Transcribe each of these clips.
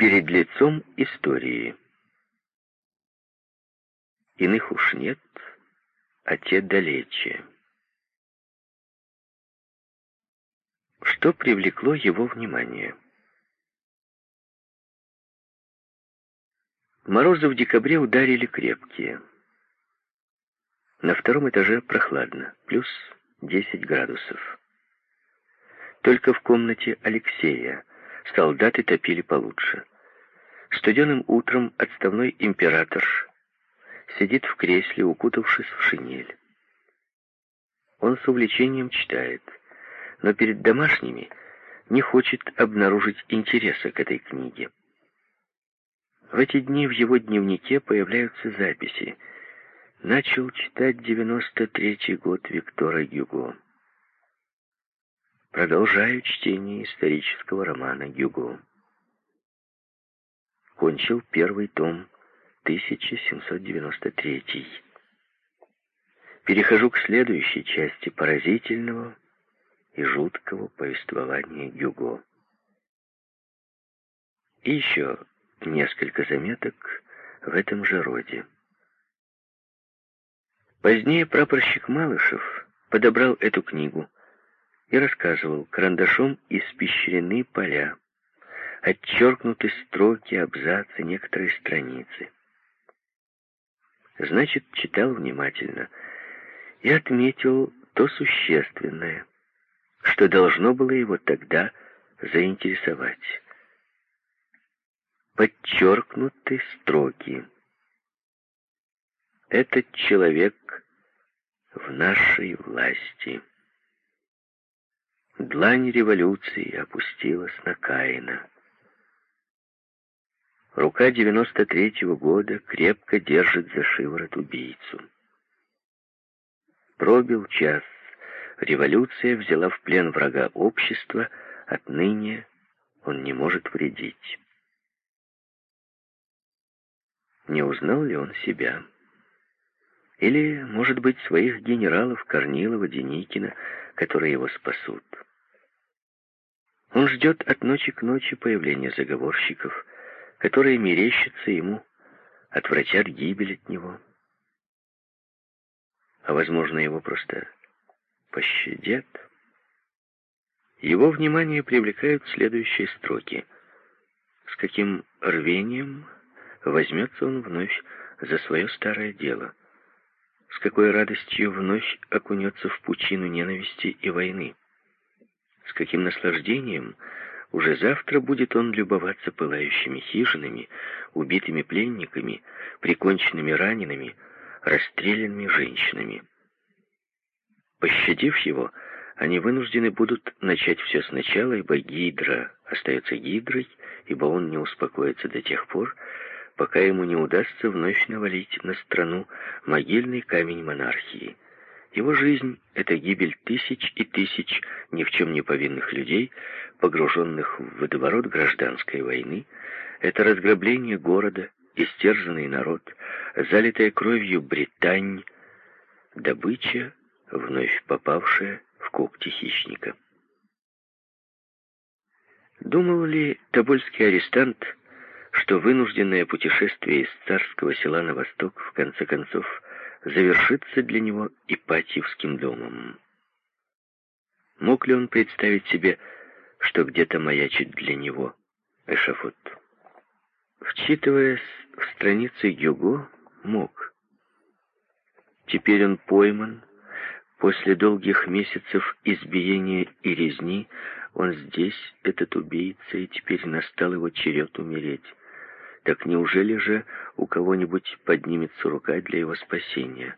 перед лицом истории. Иных уж нет, а те далече. Что привлекло его внимание? Морозы в декабре ударили крепкие. На втором этаже прохладно, плюс 10 градусов. Только в комнате Алексея солдаты топили получше. Студеным утром отставной император сидит в кресле, укутавшись в шинель. Он с увлечением читает, но перед домашними не хочет обнаружить интереса к этой книге. В эти дни в его дневнике появляются записи. Начал читать 93-й год Виктора Гюго. Продолжаю чтение исторического романа Гюго. Кончил первый том 1793. Перехожу к следующей части поразительного и жуткого повествования Гюго. И еще несколько заметок в этом же роде. Позднее прапорщик Малышев подобрал эту книгу и рассказывал, карандашом испещрены поля, отчеркнуты строки, абзацы, некоторые страницы. Значит, читал внимательно и отметил то существенное, что должно было его тогда заинтересовать. Подчеркнуты строки. Этот человек в нашей власти. Длань революции опустилась на Каина. Рука 93-го года крепко держит за шиворот убийцу. Пробил час. Революция взяла в плен врага общества, отныне он не может вредить. Не узнал ли он себя? Или, может быть, своих генералов Корнилова, Деникина, которые его спасут? Он ждет от ночи к ночи появления заговорщиков, которые мерещатся ему, отвратят гибель от него. А, возможно, его просто пощадят. Его внимание привлекают следующие строки. С каким рвением возьмется он вновь за свое старое дело. С какой радостью вновь окунется в пучину ненависти и войны с каким наслаждением уже завтра будет он любоваться пылающими хижинами, убитыми пленниками, приконченными ранеными, расстрелянными женщинами. Пощадив его, они вынуждены будут начать все сначала, ибо Гидра остается Гидрой, ибо он не успокоится до тех пор, пока ему не удастся вновь навалить на страну могильный камень монархии — его жизнь — это гибель тысяч и тысяч ни в чем не повинных людей, погруженных в водоворот гражданской войны, это разграбление города, истерзанный народ, залитая кровью Британь, добыча, вновь попавшая в когти хищника. Думал ли тобольский арестант, что вынужденное путешествие из царского села на восток в конце концов завершится для него Ипатьевским домом. Мог ли он представить себе, что где-то маячит для него эшафот? Вчитываясь в страницы Гюго, мог. Теперь он пойман. После долгих месяцев избиения и резни он здесь, этот убийца, и теперь настал его черед умереть. Так неужели же у кого-нибудь поднимется рука для его спасения?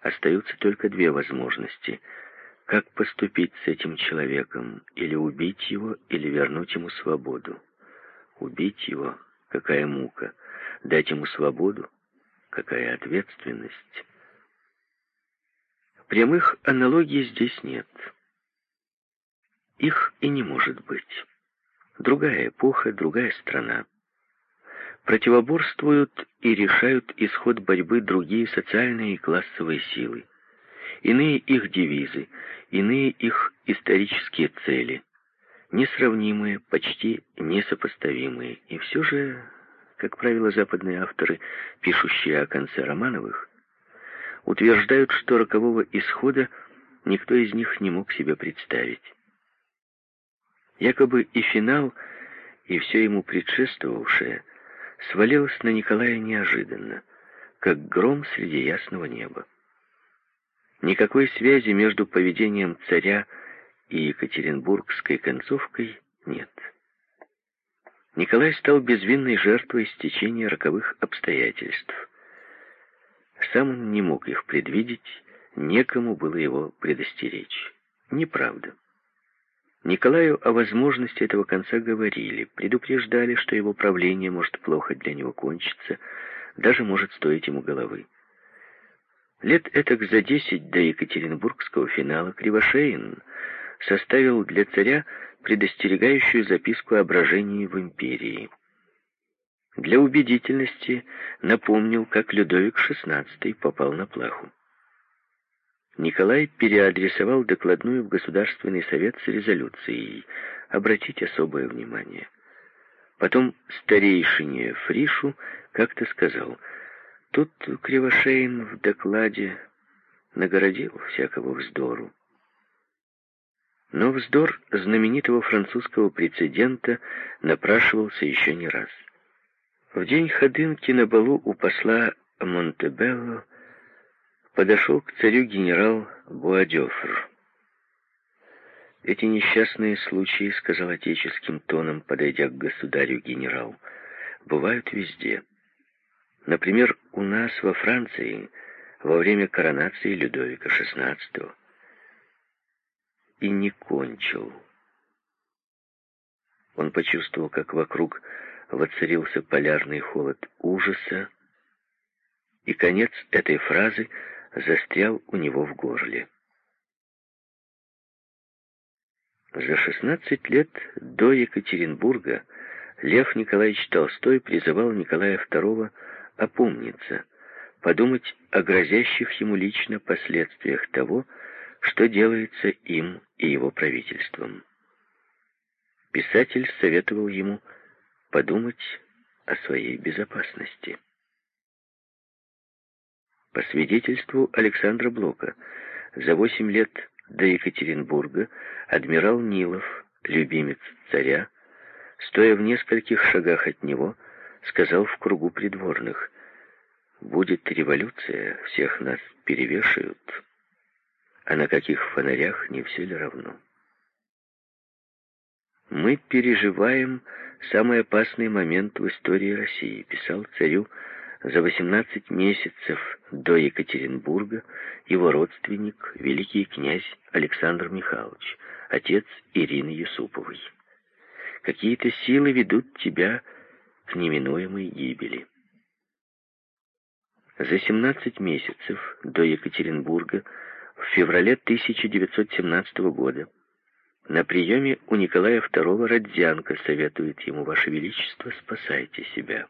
Остаются только две возможности. Как поступить с этим человеком? Или убить его, или вернуть ему свободу? Убить его? Какая мука! Дать ему свободу? Какая ответственность? Прямых аналогий здесь нет. Их и не может быть. Другая эпоха, другая страна противоборствуют и решают исход борьбы другие социальные и классовые силы. Иные их девизы, иные их исторические цели. несравнимые, почти несопоставимые. И все же, как правило, западные авторы, пишущие о конце Романовых, утверждают, что рокового исхода никто из них не мог себе представить. Якобы и финал, и все ему предшествовавшее свалилось на Николая неожиданно, как гром среди ясного неба. Никакой связи между поведением царя и екатеринбургской концовкой нет. Николай стал безвинной жертвой стечения роковых обстоятельств. Сам он не мог их предвидеть, некому было его предостеречь. Неправда. Николаю о возможности этого конца говорили, предупреждали, что его правление может плохо для него кончиться, даже может стоить ему головы. Лет этак за десять до Екатеринбургского финала Кривошеин составил для царя предостерегающую записку о брожении в империи. Для убедительности напомнил, как Людовик XVI попал на плаху. Николай переадресовал докладную в Государственный совет с резолюцией обратить особое внимание. Потом старейшине Фришу как-то сказал, тут Кривошеин в докладе нагородил всякого вздору. Но вздор знаменитого французского прецедента напрашивался еще не раз. В день ходынки на балу у посла Монтебелло подошел к царю генерал Буадёфр. «Эти несчастные случаи, — сказал отеческим тоном, подойдя к государю генерал, — бывают везде. Например, у нас во Франции во время коронации Людовика XVI. И не кончил. Он почувствовал, как вокруг воцарился полярный холод ужаса, и конец этой фразы — застрял у него в горле. За 16 лет до Екатеринбурга Лев Николаевич Толстой призывал Николая II опомниться, подумать о грозящих ему лично последствиях того, что делается им и его правительством. Писатель советовал ему подумать о своей безопасности. По свидетельству Александра Блока, за восемь лет до Екатеринбурга адмирал Нилов, любимец царя, стоя в нескольких шагах от него, сказал в кругу придворных, «Будет революция, всех нас перевешают, а на каких фонарях не все ли равно?» «Мы переживаем самый опасный момент в истории России», писал царю за 18 месяцев до Екатеринбурга его родственник, великий князь Александр Михайлович, отец Ирины Юсуповой. Какие-то силы ведут тебя к неминуемой гибели. За 17 месяцев до Екатеринбурга в феврале 1917 года на приеме у Николая II Родзянко советует ему, «Ваше Величество, спасайте себя».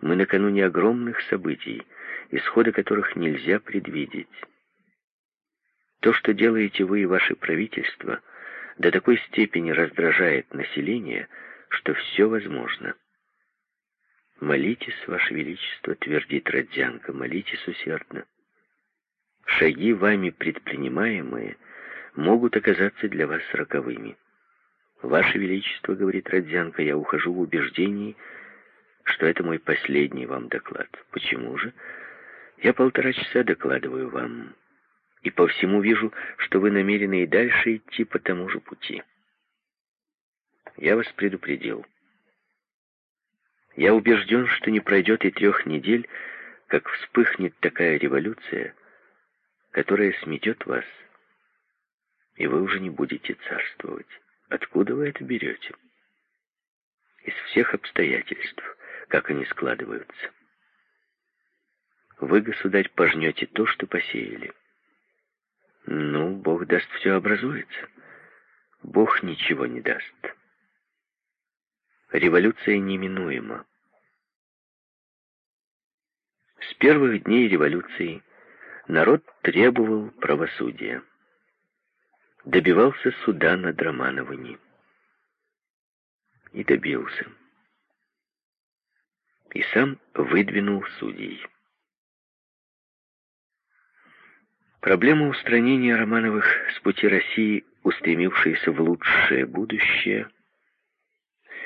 Мы накануне огромных событий, исхода которых нельзя предвидеть. То, что делаете вы и ваше правительство, до такой степени раздражает население, что все возможно. «Молитесь, Ваше Величество», — твердит Родзянко, — «молитесь усердно. Шаги, вами предпринимаемые, могут оказаться для вас роковыми. Ваше Величество, — говорит Родзянко, — я ухожу в убеждении, — что это мой последний вам доклад. Почему же? Я полтора часа докладываю вам, и по всему вижу, что вы намерены и дальше идти по тому же пути. Я вас предупредил. Я убежден, что не пройдет и трех недель, как вспыхнет такая революция, которая сметет вас, и вы уже не будете царствовать. Откуда вы это берете? Из всех обстоятельств, как они складываются. Вы, государь, пожнете то, что посеяли. Ну, Бог даст, все образуется. Бог ничего не даст. Революция неминуема. С первых дней революции народ требовал правосудия. Добивался суда над Романовыми. и добился. И сам выдвинул судей. Проблема устранения Романовых с пути России, устремившейся в лучшее будущее,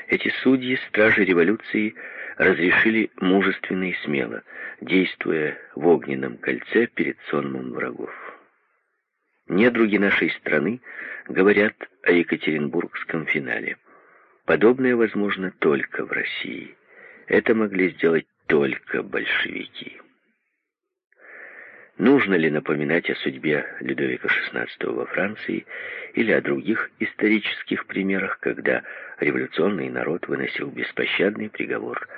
эти судьи, стражи революции, разрешили мужественно и смело, действуя в огненном кольце перед сонмом врагов. Недруги нашей страны говорят о Екатеринбургском финале. Подобное возможно только в России. Это могли сделать только большевики. Нужно ли напоминать о судьбе Людовика XVI во Франции или о других исторических примерах, когда революционный народ выносил беспощадный приговор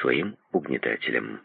своим угнетателям?